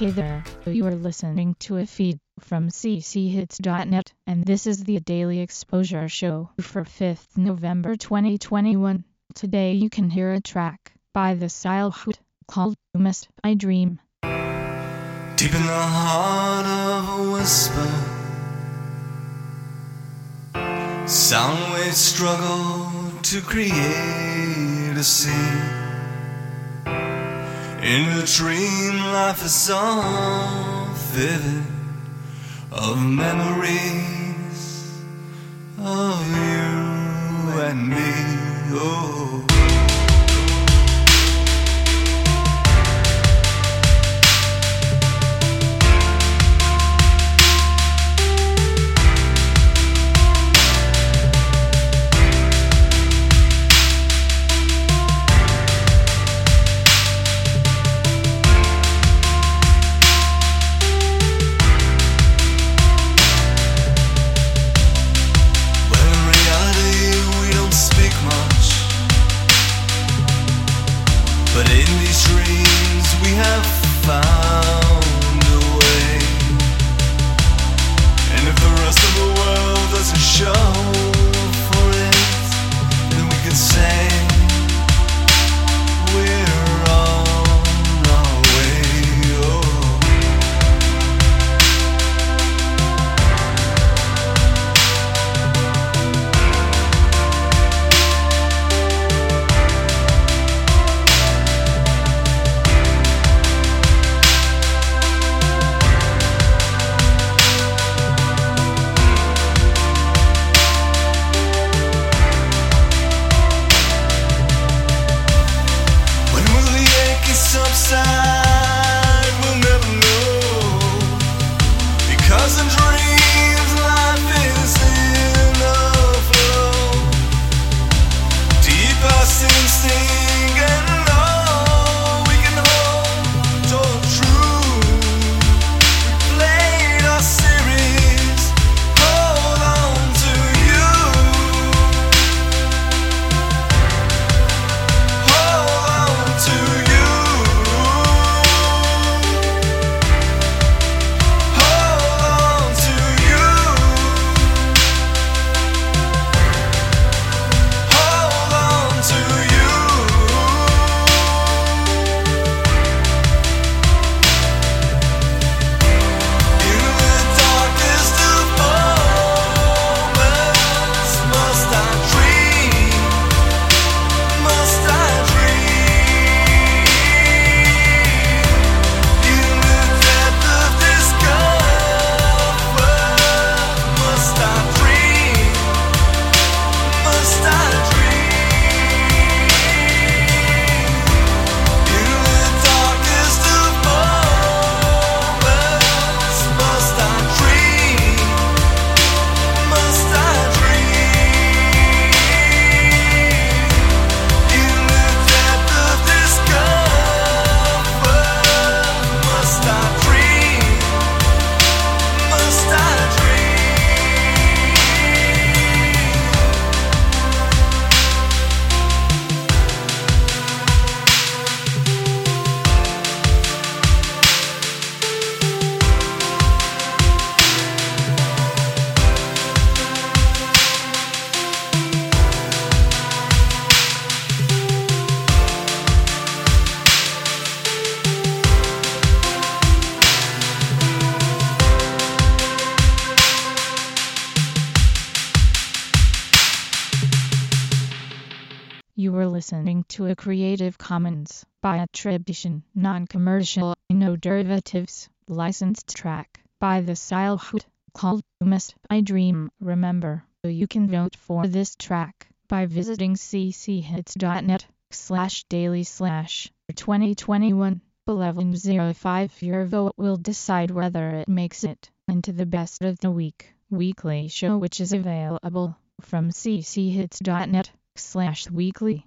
Hey there, you are listening to a feed from cchits.net, and this is the Daily Exposure Show for 5th November 2021. Today you can hear a track by the Style Hoot called Must I Dream. Deep in the heart of a whisper, sound waves struggle to create a scene. In a dream, life is so vivid of memories of you and me. Oh. Listening to a Creative Commons by attribution, non-commercial, no derivatives, licensed track by the Style Hoot called Must I Dream. Remember, you can vote for this track by visiting cchits.net slash daily slash 2021 1105. Your vote will decide whether it makes it into the best of the week weekly show which is available from cchits.net slash weekly.